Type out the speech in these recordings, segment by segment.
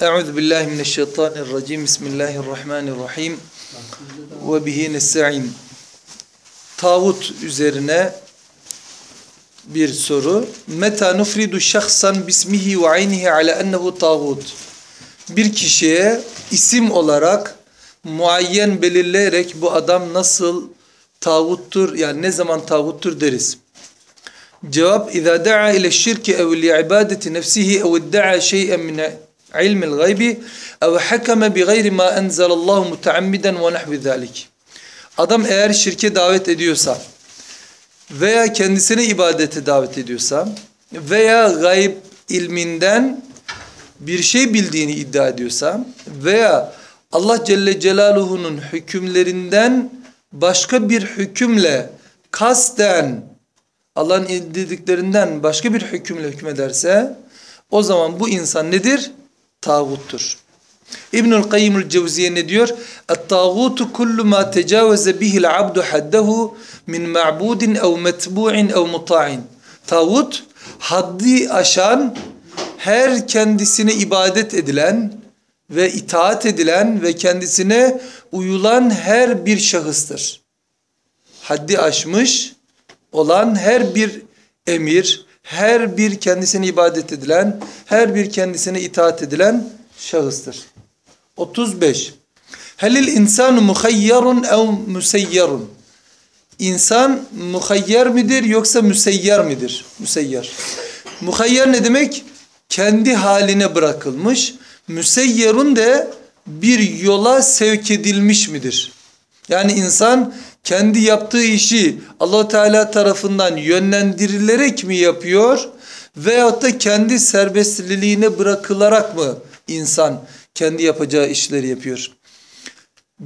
Euzu billahi mineşşeytanirracim. Bismillahirrahmanirrahim. Ve bihi nestaîn. Tağut üzerine bir soru. Meta nufridu şahsan bismihi ve aynihi ala ennehu tağut. Bir kişiye isim olarak muayyen belirleyerek bu adam nasıl tağuttur yani ne zaman tağuttur deriz. Cevap ile şirki ev li ibadeti nefsihi ev idda'a şey'en min ilmil gaybi ev hakeme bi gayri ma enzelallahu muteammiden ve nahvi zalik. Adam eğer şirke davet ediyorsa veya kendisine ibadete davet ediyorsa veya gayb ilminden bir şey bildiğini iddia ediyorsa veya Allah Celle Celaluhu'nun hükümlerinden başka bir hükümle kasten Allah'ın indirdiklerinden başka bir hükümle hükmederse o zaman bu insan nedir? Tağuttur. İbnül Kayyimül Cevziye ne diyor? Et-tağutu kullu ma tecavüze bihil abdu haddehu min ma'budin ev metbu'in ev muta'in. Tağut haddi aşan her kendisine ibadet edilen ve itaat edilen ve kendisine uyulan her bir şahıstır. Haddi aşmış olan her bir emir, her bir kendisine ibadet edilen, her bir kendisine itaat edilen şahıstır. 35. Helil insanu muhayyarun ev müseyyarun. İnsan muhayyer midir yoksa müseyyer midir? Müseyyer. Muhayyer ne demek? Kendi haline bırakılmış. Müseyyerun de bir yola sevk edilmiş midir? Yani insan kendi yaptığı işi allah Teala tarafından yönlendirilerek mi yapıyor? Veyahut da kendi serbestliliğine bırakılarak mı insan kendi yapacağı işleri yapıyor?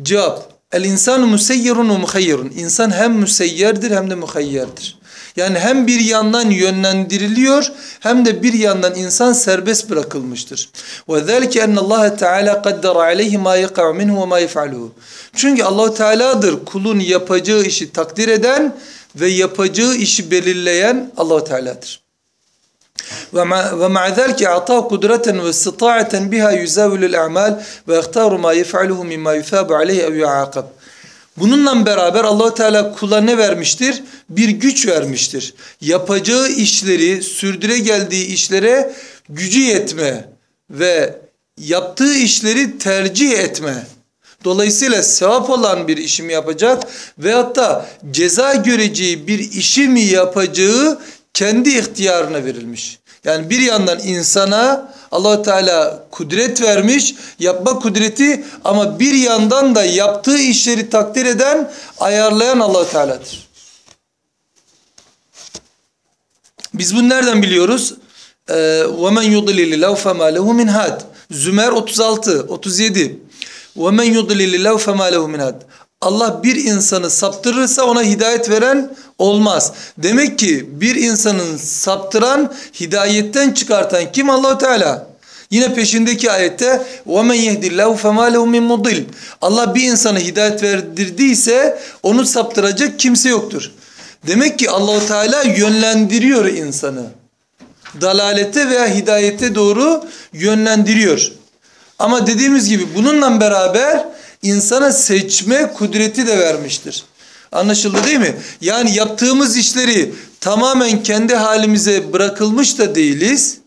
Cevap. El insanu museyyirun ve muhayyirun. İnsan hem müseyyerdir hem de muhayyerdir. Yani hem bir yandan yönlendiriliyor hem de bir yandan insan serbest bırakılmıştır. En Allah Teala kaddara aleyhi ma yaqa'u minhu ve ma yef'aluhu. Çünkü Allah Teala'dır kulun yapacağı işi takdir eden ve yapacağı işi belirleyen Allah Teala'dır. Ve ma'a zalike ata kudreten ve istita'aten biha yuzavilul a'mal ve ihtaru ma yef'aluhu mimma yusabu aleyhi ev. Bununla beraber allah Teala kula ne vermiştir? Bir güç vermiştir. Yapacağı işleri, sürdüre geldiği işlere gücü yetme ve yaptığı işleri tercih etme. Dolayısıyla sevap olan bir işi mi yapacak veyahut da ceza göreceği bir işi mi yapacağı kendi ihtiyarına verilmiş. Yani bir yandan insana allah Teala kudret vermiş, yapma kudreti ama bir yandan da yaptığı işleri takdir eden, ayarlayan allah Teala'dır. Biz bunu nereden biliyoruz? وَمَنْ يُضْلِلِ لَوْ فَمَا لَهُ مِنْ هَادٍ Zümer 36, 37 وَمَنْ يُضْلِلِ لَوْ فَمَا لَهُ مِنْ هَادٍ Allah bir insanı saptırırsa ona hidayet veren olmaz. Demek ki bir insanın saptıran, hidayetten çıkartan kim Allahu Teala? Yine peşindeki ayette وَمَنْ يَهْدِ اللّٰهُ فَمَا لَهُ مِنْ مُضِلٍ Allah bir insana hidayet verdirdiyse onu saptıracak kimse yoktur. Demek ki Allahu Teala yönlendiriyor insanı. Dalalete veya hidayete doğru yönlendiriyor. Ama dediğimiz gibi bununla beraber insana seçme kudreti de vermiştir. Anlaşıldı değil mi? Yani yaptığımız işleri tamamen kendi halimize bırakılmış da değiliz.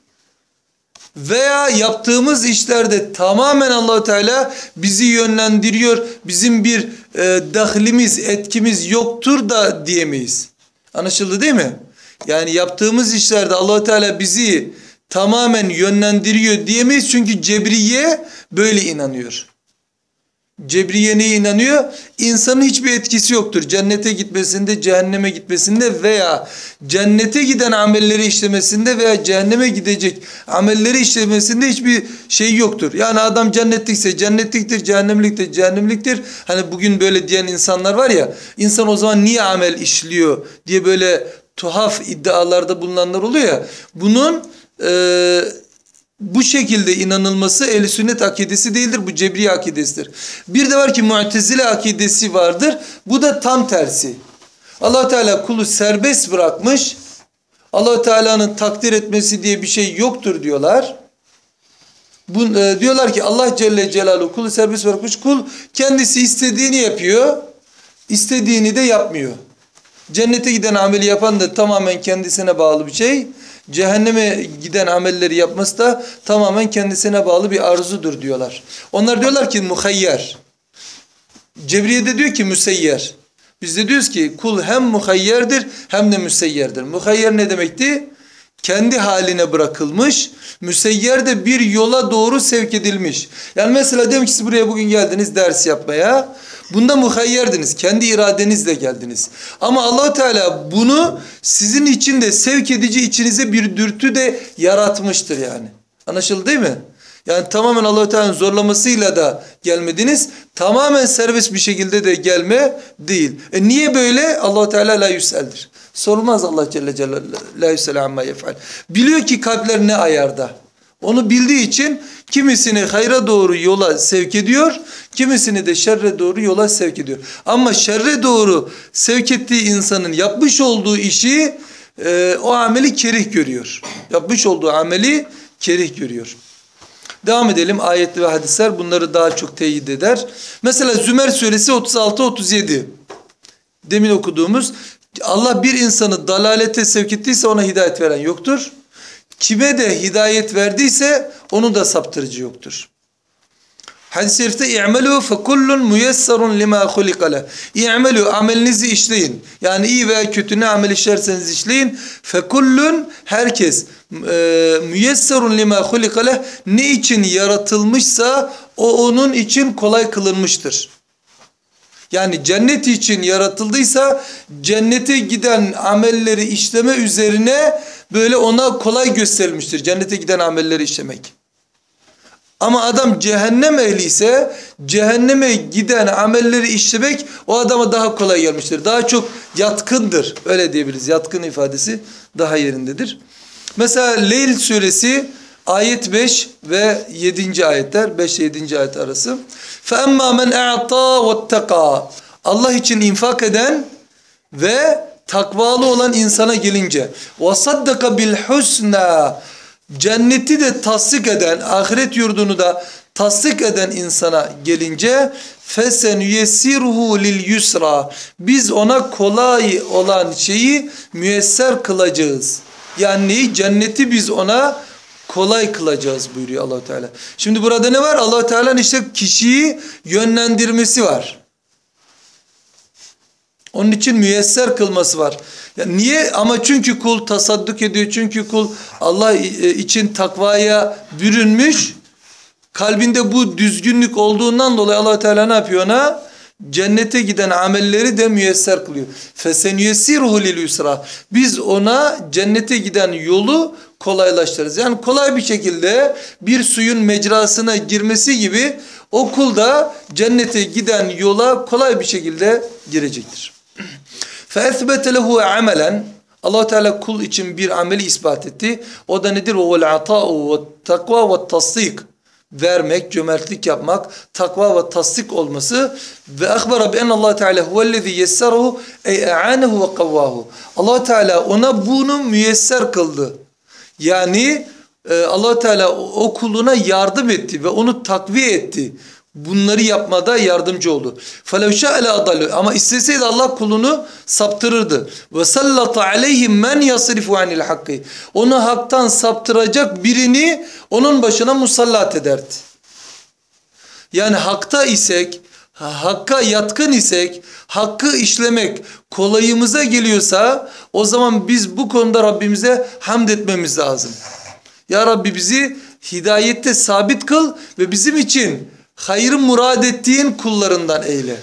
Veya yaptığımız işlerde tamamen Allahu Teala bizi yönlendiriyor. Bizim bir e, dahlimiz, etkimiz yoktur da diyemeyiz. Anlaşıldı değil mi? Yani yaptığımız işlerde Allahu Teala bizi tamamen yönlendiriyor diyemeyiz. Çünkü Cebriye böyle inanıyor. Cebriye neye inanıyor? İnsanın hiçbir etkisi yoktur. Cennete gitmesinde, cehenneme gitmesinde veya cennete giden amelleri işlemesinde veya cehenneme gidecek amelleri işlemesinde hiçbir şey yoktur. Yani adam cennetlikse cennetliktir, cehennemliktir, cehennemliktir. Hani bugün böyle diyen insanlar var ya, insan o zaman niye amel işliyor diye böyle tuhaf iddialarda bulunanlar oluyor ya. Bunun e, bu şekilde inanılması ehl sünnet akidesi değildir. Bu cebri akidesidir. Bir de var ki mu'tezile akidesi vardır. Bu da tam tersi. allah Teala kulu serbest bırakmış. Allahu Teala'nın takdir etmesi diye bir şey yoktur diyorlar. Bu, e, diyorlar ki Allah Celle Celaluhu kulu serbest bırakmış. Kul kendisi istediğini yapıyor. istediğini de yapmıyor. Cennete giden ameli yapan da tamamen kendisine bağlı bir şey. Cehenneme giden amelleri yapması da tamamen kendisine bağlı bir arzudur diyorlar. Onlar diyorlar ki muhayyer. Cebriye de diyor ki müseyyer. Biz de diyoruz ki kul hem muhayyerdir hem de müseyyerdir. Muhayyer ne demekti? Kendi haline bırakılmış. Müseyyer de bir yola doğru sevk edilmiş. Yani mesela diyelim ki siz buraya bugün geldiniz ders yapmaya. Bunda muhayyerdiniz. Kendi iradenizle geldiniz. Ama Allahu Teala bunu sizin için de sevk edici içinize bir dürtü de yaratmıştır yani. Anlaşıldı değil mi? Yani tamamen Allahu Teala'nın zorlamasıyla da gelmediniz. Tamamen serbest bir şekilde de gelme değil. E niye böyle? Allahu Teala la yüseldir. Sormaz Allah Celle Celaluhu yef'al. Biliyor ki kalpler ne ayarda. Onu bildiği için kimisini hayra doğru yola sevk ediyor, kimisini de şerre doğru yola sevk ediyor. Ama şerre doğru sevk ettiği insanın yapmış olduğu işi e, o ameli kerih görüyor. Yapmış olduğu ameli kerih görüyor. Devam edelim ayet ve hadisler bunları daha çok teyit eder. Mesela Zümer suresi 36-37 demin okuduğumuz Allah bir insanı dalalete sevk ettiyse ona hidayet veren yoktur. Kime de hidayet verdiyse onu da saptırıcı yoktur. Hadis-i şerifte i'melû fekullun müyesserun lima hulika leh. İ'melû amelinizi işleyin. Yani iyi veya kötü ne amel işlerseniz işleyin. Fekullun herkes müyesserun lima hulika leh. Ne için yaratılmışsa o onun için kolay kılınmıştır. Yani cennet için yaratıldıysa cennete giden amelleri işleme üzerine böyle ona kolay gösterilmiştir. Cennete giden amelleri işlemek. Ama adam cehennem ehli ise cehenneme giden amelleri işlemek o adama daha kolay gelmiştir. Daha çok yatkındır. Öyle diyebiliriz. Yatkın ifadesi daha yerindedir. Mesela Leyl suresi Ayet 5 ve 7. ayetler 5 ile 7. ayet arası. فَاَمَّا مَنْ اَعْطَى وَاتَّقَى Allah için infak eden ve takvalı olan insana gelince وَصَدَّقَ بِالْحُسْنَى Cenneti de tasdik eden, ahiret yurdunu da tasdik eden insana gelince fesen yesirhu lil yusra biz ona kolay olan şeyi müyesser kılacağız. Yani cenneti biz ona kolay kılacağız buyuruyor Allahu Teala. Şimdi burada ne var? Allahu Teala'nın işte kişiyi yönlendirmesi var. Onun için müyesser kılması var. Ya niye? Ama çünkü kul tasadduk ediyor. Çünkü kul Allah için takvaya bürünmüş. Kalbinde bu düzgünlük olduğundan dolayı allah Teala ne yapıyor ona? cennete giden amelleri de müyesser kılıyor. Fesen yesiruhu lil yusra. Biz ona cennete giden yolu kolaylaştırırız. Yani kolay bir şekilde bir suyun mecrasına girmesi gibi o da cennete giden yola kolay bir şekilde girecektir. فَاَثْبَتَ لَهُ amelen allah Teala kul için bir ameli ispat etti. O da nedir? وَالْعَطَاءُ وَالْتَقْوَى وَالْتَصْدِيقُ vermek, cömertlik yapmak, takva ve tasdik olması ve akbara bi Allah Teala huvellezî yesserahu ey e'anehu ve kavvahu. Allah Teala ona bunu müyesser kıldı. Yani e, Allah Teala o kuluna yardım etti ve onu takviye etti Bunları yapmada yardımcı oldu. فَلَوْ شَاءَ لَاَضَلُّ Ama isteseydi Allah kulunu saptırırdı. وَسَلَّطَ عَلَيْهِمْ مَنْ يَصْرِفُ عَنِ الْحَقِّ Onu haktan saptıracak birini onun başına musallat ederdi. Yani hakta isek, hakka yatkın isek, hakkı işlemek kolayımıza geliyorsa o zaman biz bu konuda Rabbimize hamd etmemiz lazım. Ya Rabbi bizi hidayette sabit kıl ve bizim için hayrı murad ettiğin kullarından eyle.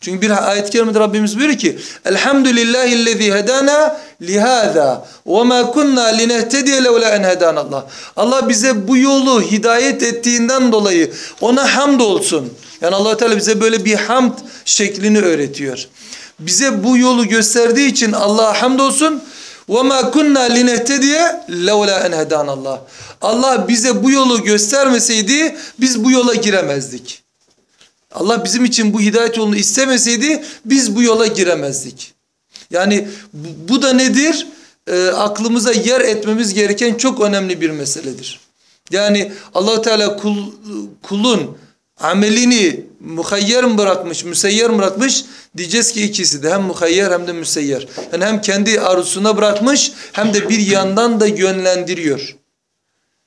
Çünkü bir ayet-i kerimede Rabbimiz buyuruyor ki Elhamdülillahillezî hedâna lihâzâ ve mâ kunnâ linehtediye levlâ en hedânallah. Allah bize bu yolu hidayet ettiğinden dolayı ona hamd olsun. Yani allah Teala bize böyle bir hamd şeklini öğretiyor. Bize bu yolu gösterdiği için Allah'a hamd olsun. وَمَا كُنَّا لِنَهْتَدِيَ لَوْلَا اَنْ هَدَانَ Allah. Allah bize bu yolu göstermeseydi biz bu yola giremezdik. Allah bizim için bu hidayet yolunu istemeseydi biz bu yola giremezdik. Yani bu, bu da nedir? e, aklımıza yer etmemiz gereken çok önemli bir meseledir. Yani Allahu Teala kul, kulun amelini muhayyer mi bırakmış, müseyyer mi bırakmış? Diyeceğiz ki ikisi de hem muhayyer hem de müseyyer. Yani hem kendi arzusuna bırakmış hem de bir yandan da yönlendiriyor.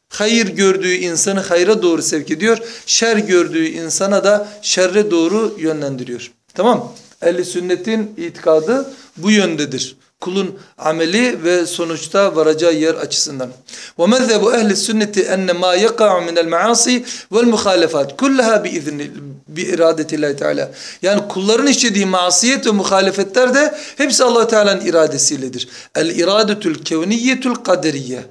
Hayır gördüğü insanı hayra doğru sevk ediyor. Şer gördüğü insana da şerre doğru yönlendiriyor. Tamam Ehli sünnetin itikadı bu yöndedir. Kulun ameli ve sonuçta varacağı yer açısından. وَمَذَّبُ اَهْلِ السُنَّةِ اَنَّ مَا يَقَعُ مِنَ الْمَعَاصِ وَالْمُخَالَفَاتِ كُلَّهَا بِاِذْنِ bi iradetillahi teala. Yani kulların işlediği masiyet ve muhalefetler de hepsi allah Teala'nın iradesiyledir. El iradetül kevniyetul kaderiye.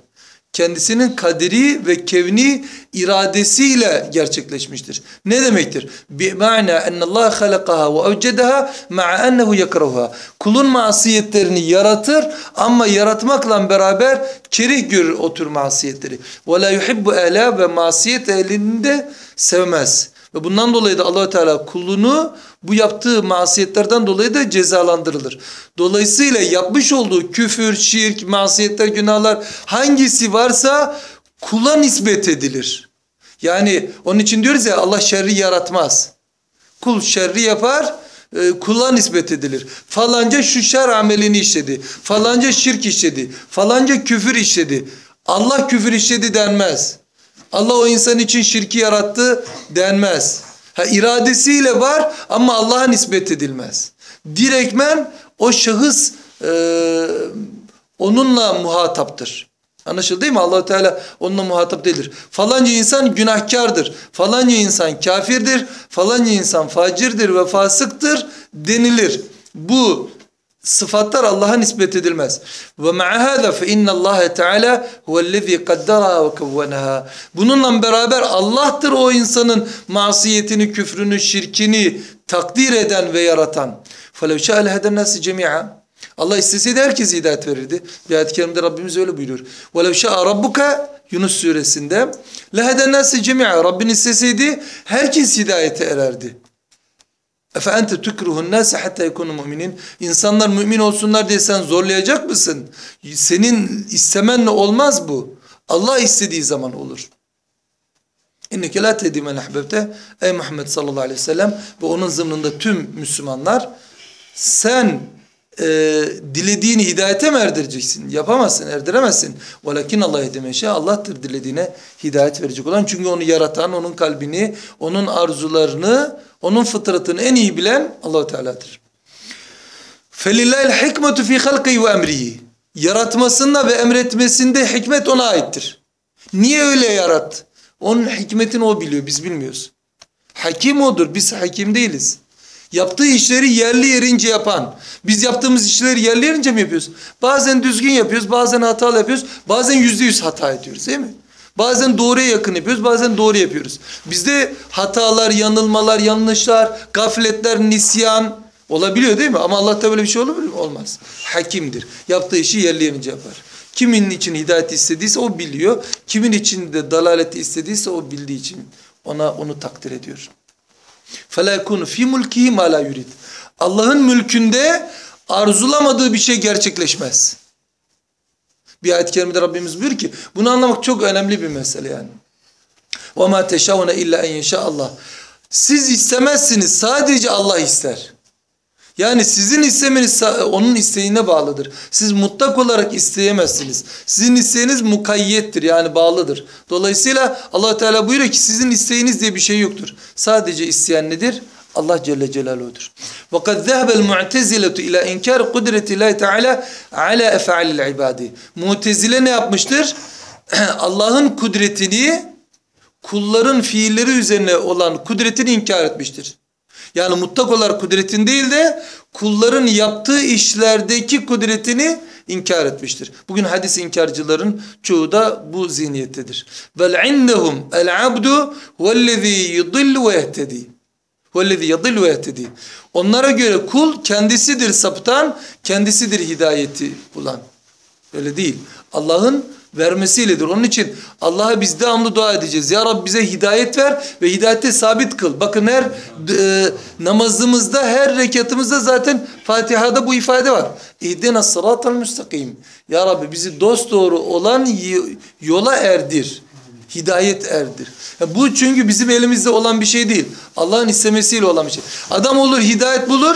Kendisinin kaderi ve kevni iradesiyle gerçekleşmiştir. Ne demektir? Bi'ma'na ennallâhe halakaha ve evcedeha ma'a ennehu yakrahuha. Kulun masiyetlerini yaratır ama yaratmakla beraber kerih görür o tür masiyetleri. Ve la yuhibbu ve masiyet ehlini de sevmez. Ve bundan dolayı da allah Teala kulunu bu yaptığı masiyetlerden dolayı da cezalandırılır. Dolayısıyla yapmış olduğu küfür, şirk, masiyetler, günahlar hangisi varsa kula nispet edilir. Yani onun için diyoruz ya Allah şerri yaratmaz. Kul şerri yapar, e, kula nispet edilir. Falanca şu şer amelini işledi. Falanca şirk işledi. Falanca küfür işledi. Allah küfür işledi denmez. Allah o insan için şirki yarattı denmez. Ha, iradesiyle var ama Allah'a nispet edilmez. Direkmen o şahıs e, onunla muhataptır. Anlaşıldı değil mi? allah Teala onunla muhatap değildir. Falanca insan günahkardır. Falanca insan kafirdir. Falanca insan facirdir ve fasıktır denilir. Bu sıfatlar Allah'a nispet edilmez. Ve ma'a hâzâ fe innallâhe teâlâ huvellezî kadderâ ve kevvenehâ. Bununla beraber Allah'tır o insanın masiyetini, küfrünü, şirkini takdir eden ve yaratan. فَلَوْ شَاءَ لَهَدَى النَّاسِ جَمِيعًا Allah isteseydi herkese hidayet verirdi. Bir ayet-i kerimde Rabbimiz öyle buyuruyor. وَلَوْ شَاءَ رَبُّكَ Yunus suresinde لَهَدَى النَّاسِ جَمِيعًا Rabbin isteseydi herkes hidayete ererdi. Efe ente tukruhun nase hatta yekunu müminin. İnsanlar mümin olsunlar diye sen zorlayacak mısın? Senin istemenle olmaz bu. Allah istediği zaman olur. İnneke la tehdi men ahbebte. Ey Muhammed sallallahu aleyhi ve sellem ve onun zımnında tüm Müslümanlar sen e, dilediğini hidayete mi erdireceksin? Yapamazsın, erdiremezsin. Velakin Allah yedemeşe Allah'tır dilediğine hidayet verecek olan. Çünkü onu yaratan, onun kalbini, onun arzularını, onun fıtratını en iyi bilen Allahu Teala'dır. Felillahil hikmetu fi halqihi ve emrihi. Yaratmasında ve emretmesinde hikmet ona aittir. Niye öyle yarattı? Onun hikmetini o biliyor, biz bilmiyoruz. Hakim odur, biz hakim değiliz. Yaptığı işleri yerli yerince yapan. Biz yaptığımız işleri yerli yerince mi yapıyoruz? Bazen düzgün yapıyoruz, bazen hata yapıyoruz, bazen yüzde yüz hata ediyoruz değil mi? Bazen doğruya yakın yapıyoruz, bazen doğru yapıyoruz. Bizde hatalar, yanılmalar, yanlışlar, gafletler, nisyan olabiliyor değil mi? Ama Allah'ta böyle bir şey olur mu? Olmaz. Hakimdir. Yaptığı işi yerli yerince yapar. Kimin için hidayet istediyse o biliyor. Kimin için de dalaleti istediyse o bildiği için ona onu takdir ediyor. فَلَا يَكُونُ ف۪ي مُلْكِهِ مَا لَا يُرِدْ Allah'ın mülkünde arzulamadığı bir şey gerçekleşmez. Bir ayet-i kerimede Rabbimiz buyuruyor ki bunu anlamak çok önemli bir mesele yani. وَمَا تَشَاءُونَ اِلَّا اَنْ يَشَاءَ Allah. Siz istemezsiniz sadece Allah ister. Yani sizin istemeniz onun isteğine bağlıdır. Siz mutlak olarak isteyemezsiniz. Sizin isteğiniz mukayyettir yani bağlıdır. Dolayısıyla allah Teala buyuruyor ki sizin isteğiniz diye bir şey yoktur. Sadece isteyen nedir? Allah Celle Celaluhu'dur. وَقَدْ ذَهَبَ الْمُعْتَزِلَةُ اِلَى اِنْكَارِ قُدْرَةِ اللّٰهِ تَعَالَى عَلَى اَفْعَالِ الْعِبَادِ Mu'tezile ne yapmıştır? Allah'ın kudretini kulların fiilleri üzerine olan kudretini inkar etmiştir. Yani mutlak olarak kudretin değil de kulların yaptığı işlerdeki kudretini inkar etmiştir. Bugün hadis inkarcıların çoğu da bu zihniyettedir. Vel indehum el abdu vellezî yudillu ve yehtedî. Vellezî yudillu ve yehtedî. Onlara göre kul kendisidir sapıtan, kendisidir hidayeti bulan. Öyle değil. Allah'ın vermesiyledir. Onun için Allah'a biz devamlı dua edeceğiz. Ya Rabbi bize hidayet ver ve hidayette sabit kıl. Bakın her e, namazımızda her rekatımızda zaten Fatiha'da bu ifade var. İhdina sıratal müstakim. Ya Rabbi bizi dost doğru olan yola erdir. Hidayet erdir. Ya bu çünkü bizim elimizde olan bir şey değil. Allah'ın istemesiyle olan bir şey. Adam olur hidayet bulur.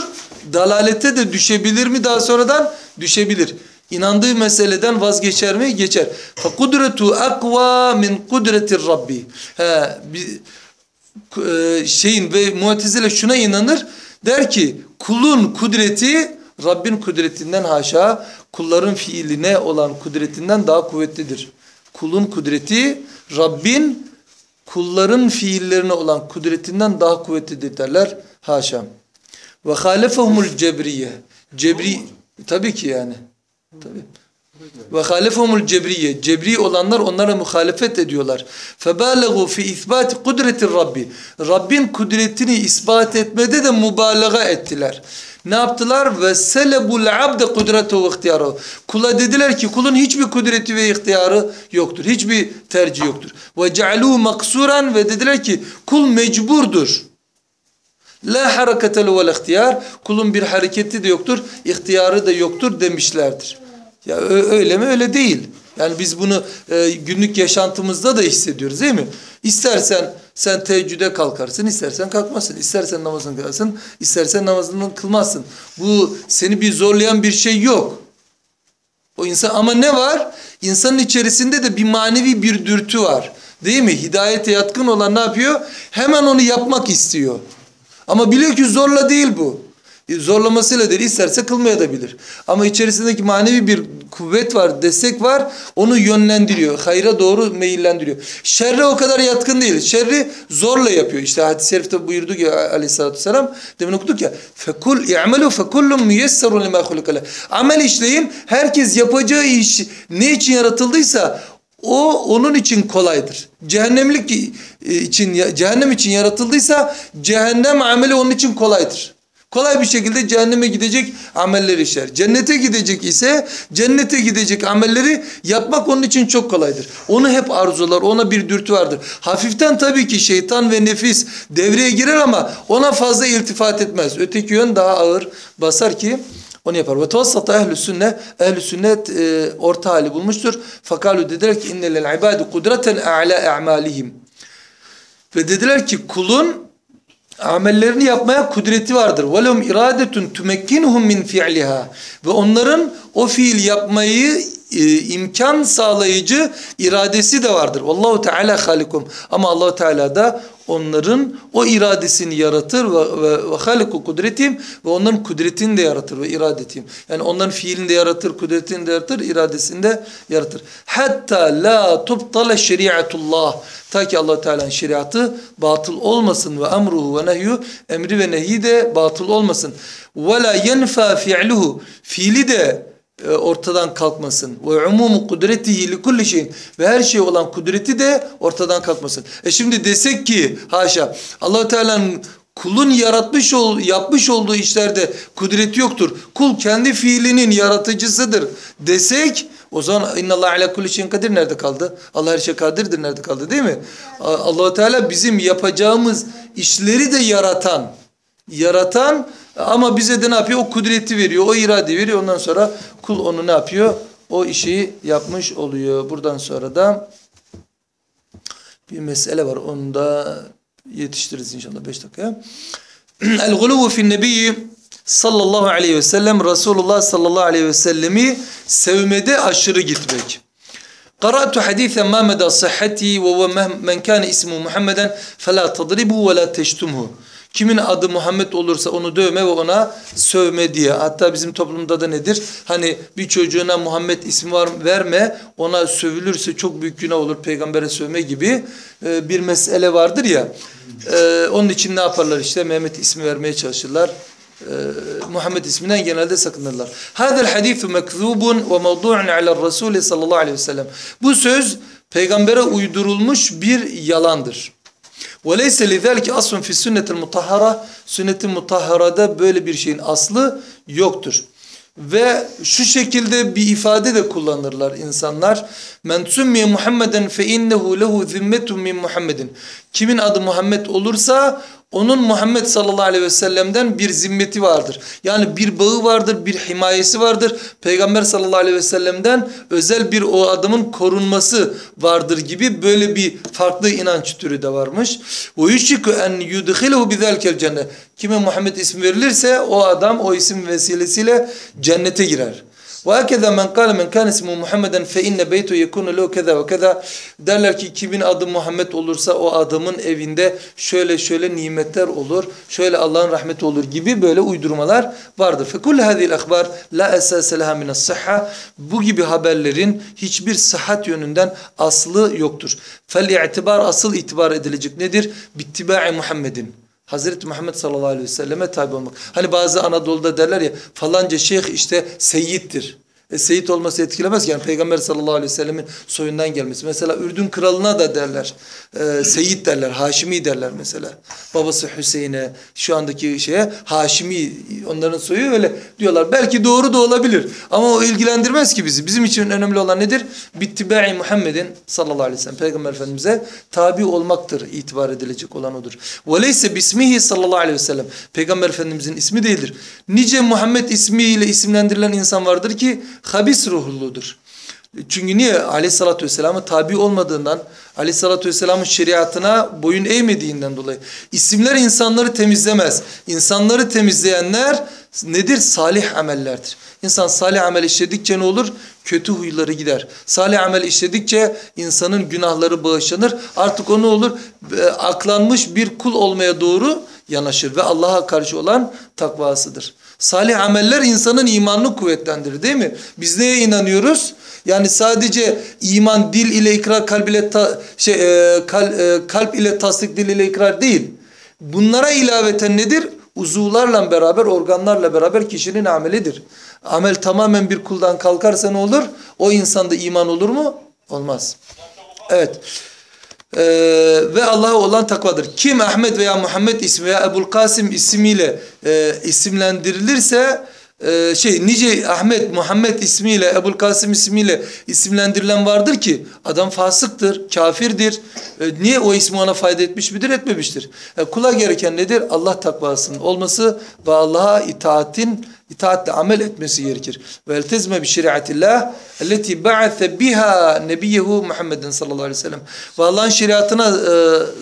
Dalalete de düşebilir mi daha sonradan? Düşebilir. İnandığı meseleden vazgeçer mi? Geçer. فَقُدْرَةُ اَقْوَى min kudretir Rabbi. He, bir, e, şeyin ve muatezile şuna inanır. Der ki kulun kudreti Rabbin kudretinden haşa kulların fiiline olan kudretinden daha kuvvetlidir. Kulun kudreti Rabbin kulların fiillerine olan kudretinden daha kuvvetlidir derler. Haşa. Ve halefehumul cebriye. Cebri tabii ki yani. Tabii. Ve halefehumul cebriye. Cebri olanlar onlara muhalefet ediyorlar. Febalagu fi isbat kudretir Rabbi. Rabbin kudretini ispat etmede de mübalağa ettiler. Ne yaptılar? Ve selebul abde kudretu ve ihtiyarı. Kula dediler ki kulun hiçbir kudreti ve ihtiyarı yoktur. Hiçbir tercih yoktur. Ve cealu maksuran ve dediler ki kul mecburdur. La hareketelu vel ihtiyar. Kulun bir hareketi de yoktur, ihtiyarı da yoktur demişlerdir. Ya öyle mi? Öyle değil. Yani biz bunu e, günlük yaşantımızda da hissediyoruz değil mi? İstersen sen teheccüde kalkarsın, istersen kalkmazsın. İstersen namazını kılarsın, istersen namazını kılmazsın. Bu seni bir zorlayan bir şey yok. O insan ama ne var? İnsanın içerisinde de bir manevi bir dürtü var. Değil mi? Hidayete yatkın olan ne yapıyor? Hemen onu yapmak istiyor. Ama biliyor ki zorla değil bu. E, zorlamasıyla değil isterse kılmaya. Ama içerisindeki manevi bir kuvvet var, destek var. Onu yönlendiriyor. Hayra doğru meyillendiriyor. Şerre o kadar yatkın değil. Şerri zorla yapıyor. İşte hadis-i şerifte buyurdu ki aleyhissalatü vesselam. Demin okuduk ya. Fekul i'melu fekullum müyesserun lima hulikale. Amel işleyin. Herkes yapacağı iş ne için yaratıldıysa o onun için kolaydır. Cehennemlik e, için cehennem için yaratıldıysa cehennem ameli onun için kolaydır. Kolay bir şekilde cehenneme gidecek amelleri işler. Cennete gidecek ise cennete gidecek amelleri yapmak onun için çok kolaydır. Onu hep arzular, ona bir dürtü vardır. Hafiften tabii ki şeytan ve nefis devreye girer ama ona fazla iltifat etmez. Öteki yön daha ağır basar ki onu yapar. Ve tevassata ehl-i sünnet, ehl sünnet e, orta hali bulmuştur. Fakalu dediler ki innelel ibadu kudreten a'la a'malihim. Ve dediler ki kulun amellerini yapmaya kudreti vardır. وَلَهُمْ اِرَادَةٌ تُمَكِّنُهُمْ min fi'liha Ve onların o fiil yapmayı e, imkan sağlayıcı iradesi de vardır. Allahu Teala halikum. Ama Allahu Teala da onların o iradesini yaratır ve ve, ve haliku kudretim ve onların kudretini de yaratır ve iradetim. Yani onların fiilini de yaratır, kudretini de yaratır, iradesini de yaratır. Hatta la tubtala şeriatullah. Ta ki Allah Teala'nın şeriatı batıl olmasın ve emruhu ve nehyu emri ve nehi de batıl olmasın. Ve la yenfa fi'luhu. Fiili de ortadan kalkmasın. Ve umumu kudretihi li kulli şeyin ve her şey olan kudreti de ortadan kalkmasın. E şimdi desek ki haşa Allah Teala'nın kulun yaratmış ol, yapmış olduğu işlerde kudreti yoktur. Kul kendi fiilinin yaratıcısıdır desek o zaman innallahu ala kulli şeyin kadir nerede kaldı? Allah her şey kadirdir nerede kaldı değil mi? Allah Teala bizim yapacağımız işleri de yaratan yaratan ama bize de ne yapıyor? O kudreti veriyor, o irade veriyor. Ondan sonra kul onu ne yapıyor? O işi yapmış oluyor. Buradan sonra da bir mesele var. Onu da yetiştiririz inşallah 5 dakikaya. El-guluvu fin nebiyyi sallallahu aleyhi ve sellem Resulullah sallallahu aleyhi ve sellemi sevmede aşırı gitmek. Qara'tu hadithen ma meda sıhhati ve men kana ismu Muhammeden fe la tadribu ve la teştumhu. Kimin adı Muhammed olursa onu dövme ve ona sövme diye. Hatta bizim toplumda da nedir? Hani bir çocuğuna Muhammed ismi var verme ona sövülürse çok büyük günah olur peygambere sövme gibi e, bir mesele vardır ya. E, onun için ne yaparlar işte Mehmet ismi vermeye çalışırlar. E, Muhammed isminden genelde sakınırlar. Hadal hadisu mekzubun ve mevdu'un ala Resulü sallallahu aleyhi ve sellem. Bu söz peygambere uydurulmuş bir yalandır. Ve leyse lizelki aslun fi sünnetil mutahhara. Sünnetin mutahharada böyle bir şeyin aslı yoktur. Ve şu şekilde bir ifade de kullanırlar insanlar. Men summiye Muhammeden fe innehu lehu zimmetun min Muhammedin. Kimin adı Muhammed olursa onun Muhammed sallallahu aleyhi ve sellem'den bir zimmeti vardır. Yani bir bağı vardır, bir himayesi vardır. Peygamber sallallahu aleyhi ve sellem'den özel bir o adamın korunması vardır gibi böyle bir farklı inanç türü de varmış. Yüşiku en yudhilehu bizelkel cennet. Kime Muhammed ismi verilirse o adam o isim vesilesiyle cennete girer. وهكذا من قال من كان اسمه محمدا فإن بيته يكون له كذا وكذا derler ki kimin adı Muhammed olursa o adamın evinde şöyle şöyle nimetler olur, şöyle Allah'ın rahmeti olur gibi böyle uydurmalar vardır. فكل هذه الأخبار لا أساس لها من الصحة bu gibi haberlerin hiçbir sıhhat yönünden aslı yoktur. فالإعتبار asıl itibar edilecek nedir? bittiba'i Muhammedin. Hazreti Muhammed sallallahu aleyhi ve selleme tabi olmak. Hani bazı Anadolu'da derler ya falanca şeyh işte seyyittir. E, seyit olması etkilemez ki. Yani Peygamber sallallahu aleyhi ve sellemin soyundan gelmesi. Mesela Ürdün kralına da derler. E, seyit derler. Haşimi derler mesela. Babası Hüseyin'e şu andaki şeye Haşimi onların soyu öyle diyorlar. Belki doğru da olabilir. Ama o ilgilendirmez ki bizi. Bizim için önemli olan nedir? Bittibai Muhammedin sallallahu aleyhi ve sellem. Peygamber Efendimiz'e tabi olmaktır. itibar edilecek olan odur. Veleyse bismihi sallallahu aleyhi ve sellem. Peygamber Efendimiz'in ismi değildir. Nice Muhammed ismiyle isimlendirilen insan vardır ki habis ruhludur. Çünkü niye? Aleyhissalatü vesselam'a tabi olmadığından, aleyhissalatü vesselamın şeriatına boyun eğmediğinden dolayı. İsimler insanları temizlemez. İnsanları temizleyenler nedir? Salih amellerdir. İnsan salih amel işledikçe ne olur? Kötü huyları gider. Salih amel işledikçe insanın günahları bağışlanır. Artık o ne olur? Aklanmış bir kul olmaya doğru yanaşır ve Allah'a karşı olan takvasıdır. Salih ameller insanın imanını kuvvetlendirir değil mi? Biz neye inanıyoruz? Yani sadece iman dil ile ikrar kalp ile ta, şey e, kal, e, kalp ile tasdik dil ile ikrar değil. Bunlara ilaveten nedir? Uzuvlarla beraber organlarla beraber kişinin amelidir. Amel tamamen bir kuldan kalkarsa ne olur? O insanda iman olur mu? Olmaz. Evet. Ee, ve Allah'a olan takvadır. Kim Ahmet veya Muhammed ismi veya Ebul Kasim ismiyle e, isimlendirilirse e, şey nice Ahmet Muhammed ismiyle Ebul Kasim ismiyle isimlendirilen vardır ki adam fasıktır, kafirdir. E, niye o ismi ona fayda etmiş midir, etmemiştir. E, kula gereken nedir? Allah takvasının olması ve Allah'a itaatin itaatle amel etmesi gerekir. Ve eltezme bi şeriatillah elleti ba'athe biha nebiyyehu Muhammeden sallallahu aleyhi ve sellem. Ve Allah'ın şeriatına e,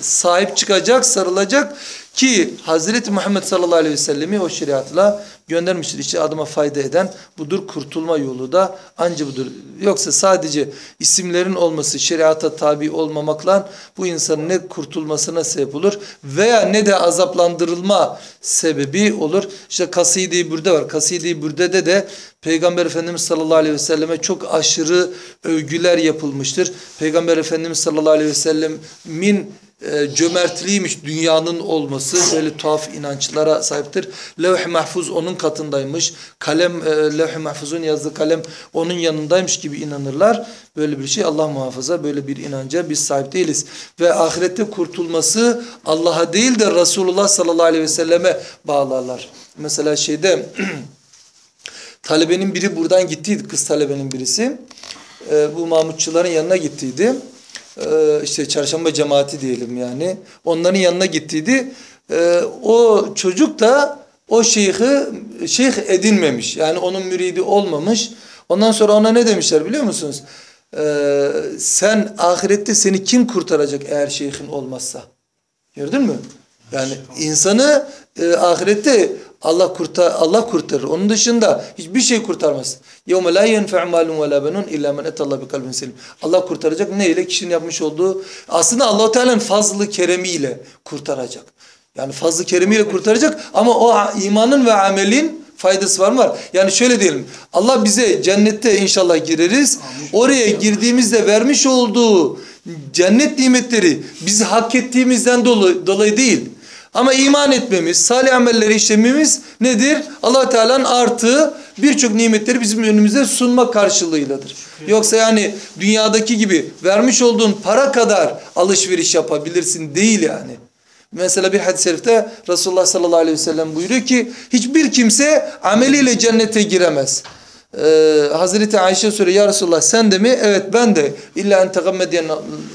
sahip çıkacak, sarılacak ki Hazreti Muhammed sallallahu aleyhi ve sellemi o şeriatla göndermiştir. İşte adıma fayda eden budur kurtulma yolu da anca budur. Yoksa sadece isimlerin olması şeriata tabi olmamakla bu insanın ne kurtulmasına sebep olur veya ne de azaplandırılma sebebi olur. İşte Kaside-i Bürde var. Kaside-i Bürde'de de Peygamber Efendimiz sallallahu aleyhi ve selleme çok aşırı övgüler yapılmıştır. Peygamber Efendimiz sallallahu aleyhi ve sellemin e, cömertliğiymiş dünyanın olması böyle tuhaf inançlara sahiptir. Levh-i mahfuz onun katındaymış. Kalem e, levh-i mahfuzun yazdığı kalem onun yanındaymış gibi inanırlar. Böyle bir şey Allah muhafaza böyle bir inanca biz sahip değiliz. Ve ahirette kurtulması Allah'a değil de Resulullah sallallahu aleyhi ve selleme bağlarlar. Mesela şeyde talebenin biri buradan gittiydi kız talebenin birisi. E, bu Mahmutçuların yanına gittiydi işte çarşamba cemaati diyelim yani. Onların yanına gittiydi. Ee, o çocuk da o şeyhi şeyh edinmemiş. Yani onun müridi olmamış. Ondan sonra ona ne demişler biliyor musunuz? Ee, sen ahirette seni kim kurtaracak eğer şeyhin olmazsa? Gördün mü? Yani insanı e, ahirette Allah kurtar Allah kurtarır. Onun dışında hiçbir şey kurtarmaz. Yevme la yenfe'u malun ve la benun illa men etallah bi kalbin selim. Allah kurtaracak ne ile kişinin yapmış olduğu aslında Allahu Teala'nın fazlı keremiyle kurtaracak. Yani fazlı keremiyle kurtaracak ama o imanın ve amelin faydası var mı? Var. Yani şöyle diyelim. Allah bize cennette inşallah gireriz. Oraya girdiğimizde vermiş olduğu cennet nimetleri bizi hak ettiğimizden dolayı, dolayı değil. Ama iman etmemiz, salih amelleri işlememiz nedir? allah Teala'nın artığı birçok nimetleri bizim önümüze sunma karşılığıyladır. Yoksa yani dünyadaki gibi vermiş olduğun para kadar alışveriş yapabilirsin değil yani. Mesela bir hadis-i şerifte Resulullah sallallahu aleyhi ve sellem buyuruyor ki hiçbir kimse ameliyle cennete giremez. Ee, Hazreti Ayşe soruyor ya Resulullah sen de mi? Evet ben de. İlla en tegammedeni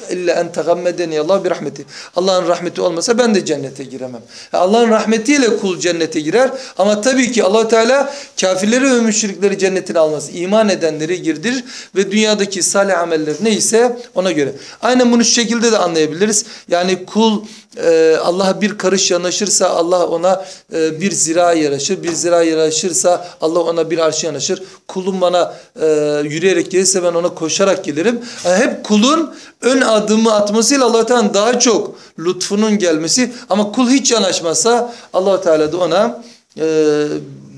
illa en tegammedeni Allah bir rahmeti. Allah'ın rahmeti olmasa ben de cennete giremem. Allah'ın rahmetiyle kul cennete girer ama tabii ki Allah Teala kafirleri ve müşrikleri cennetine almaz. İman edenleri girdir ve dünyadaki salih ameller neyse ona göre. Aynen bunu şu şekilde de anlayabiliriz. Yani kul e, Allah'a bir karış yanaşırsa Allah ona e, bir zira yanaşır. Bir zira yanaşırsa Allah ona bir arş yanaşır. Kulum bana e, yürüyerek gelirse ben ona koşarak gelirim. Yani hep kulun ön adımı atmasıyla allah Teala'nın daha çok lütfunun gelmesi. Ama kul hiç yanaşmazsa allah Teala da ona e,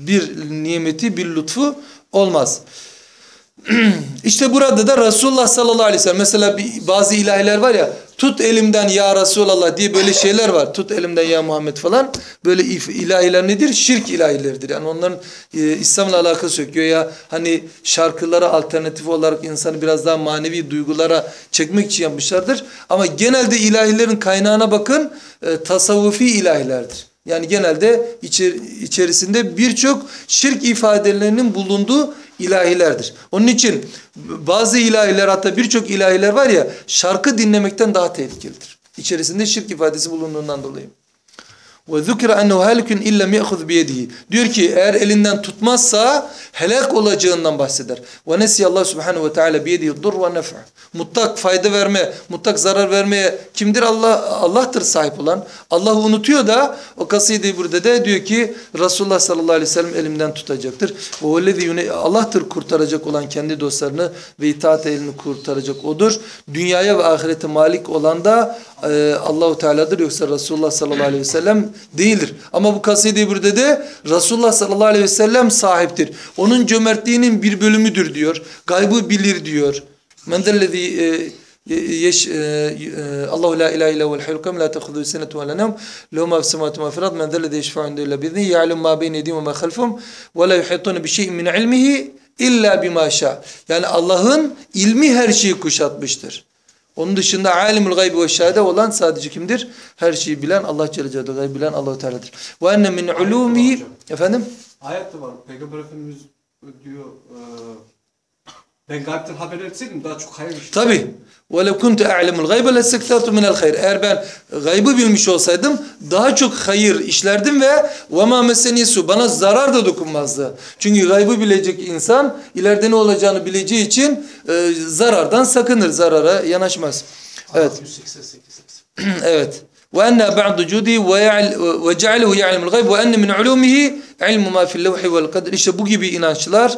bir nimeti, bir lütfu olmaz. İşte burada da Resulullah sallallahu aleyhi ve sellem mesela bazı ilahiler var ya tut elimden ya Resulallah diye böyle şeyler var. Tut elimden ya Muhammed falan. Böyle ilahiler nedir? Şirk ilahileridir. Yani onların e, İslam'la alakası yok. Ya hani şarkılara alternatif olarak insanı biraz daha manevi duygulara çekmek için yapmışlardır. Ama genelde ilahilerin kaynağına bakın e, tasavvufi ilahilerdir. Yani genelde içer, içerisinde birçok şirk ifadelerinin bulunduğu ilahilerdir. Onun için bazı ilahiler hatta birçok ilahiler var ya şarkı dinlemekten daha tehlikelidir. İçerisinde şirk ifadesi bulunduğundan dolayı. Ve zukira ennehu halikun illa mi'khuz biyedihi. Diyor ki eğer elinden tutmazsa helak olacağından bahseder. Ve nesiye Allah subhanahu ve teala biyedihi dur ve nef'a. Mutlak fayda verme, mutlak zarar vermeye kimdir? Allah Allah'tır sahip olan. Allah unutuyor da o kaside burada da diyor ki Resulullah sallallahu aleyhi ve sellem elimden tutacaktır. Ve vellezî yune- Allah'tır kurtaracak olan kendi dostlarını ve itaat elini kurtaracak odur. Dünyaya ve ahirete malik olan da e, Allahu Teala'dır yoksa Resulullah sallallahu aleyhi ve sellem değildir. Ama bu kaside burada de Resulullah sallallahu aleyhi ve sellem sahiptir. Onun cömertliğinin bir bölümüdür diyor. Gaybı bilir diyor. Men zellezî e, yeş e, Allahu la ilahe illa huvel hayyul kayyum la ta'khudhuhu sinetun ve la nevm lehu ma fis semawati ma fil ard men zellezî yeşfa'u indehu illa bi'izni ya'lemu ma beyne yeydihim ve ma khalfahum ve la yuhitun bi şey'in min ilmihi illa bima şa. Yani Allah'ın ilmi her şeyi kuşatmıştır. Onun dışında alimul gaybi ve şehade olan sadece kimdir? Her şeyi bilen Allah Celle Celaluhu bilen Allah Teala'dır. Ve enne min ulumihi efendim Ayette var. Peygamber Efendimiz diyor e, ben gaybden haber etseydim daha çok hayır işte. Tabi. وَلَوْ كُنْتُ أَعْلَمُ الْغَيْبَ لَسَّكْتَرْتُ مِنَ الْخَيْرِ Eğer ben gaybı bilmiş olsaydım daha çok hayır işlerdim ve وَمَا مَسَّنِي su Bana zarar da dokunmazdı. Çünkü gaybı bilecek insan ileride ne olacağını bileceği için e, zarardan sakınır. Zarara yanaşmaz. Evet. 188. evet. وأن بعض جودي ويعل- وجعله يعلم الغيب وأن من علومه علم ما في اللوح والقدر. İşte bu gibi inançlar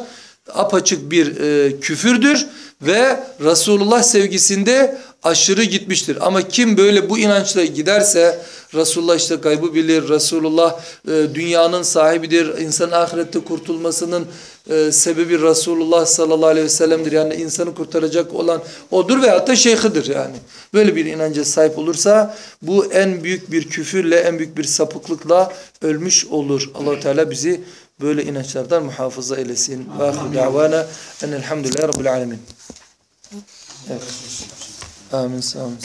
apaçık bir e, küfürdür ve Resulullah sevgisinde aşırı gitmiştir. Ama kim böyle bu inançla giderse Resulullah işte gaybı bilir. Resulullah e, dünyanın sahibidir. İnsanın ahirette kurtulmasının e, sebebi Resulullah sallallahu aleyhi ve sellem'dir. Yani insanı kurtaracak olan odur ve hatta şeyhidir yani. Böyle bir inanca sahip olursa bu en büyük bir küfürle, en büyük bir sapıklıkla ölmüş olur. allah Teala bizi böyle inançlardan muhafaza eylesin. Ve ahiru davana enelhamdülillahi rabbil alemin. Evet. Amin. Olun.